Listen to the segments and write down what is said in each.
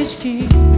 acho que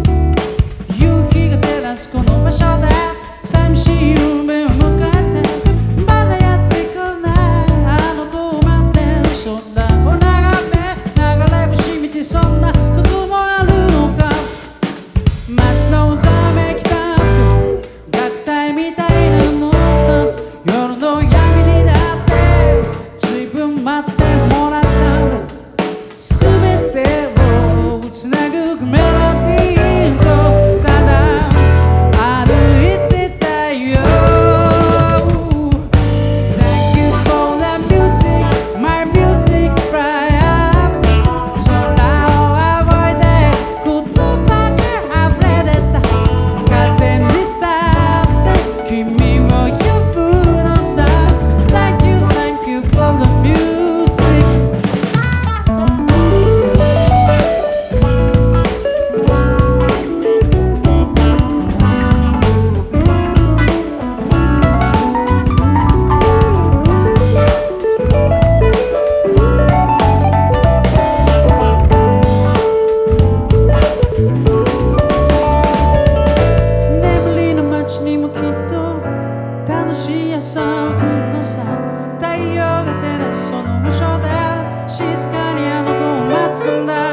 しい朝を送るのさ太陽が照らすその無償で静かにあの子を待つんだ。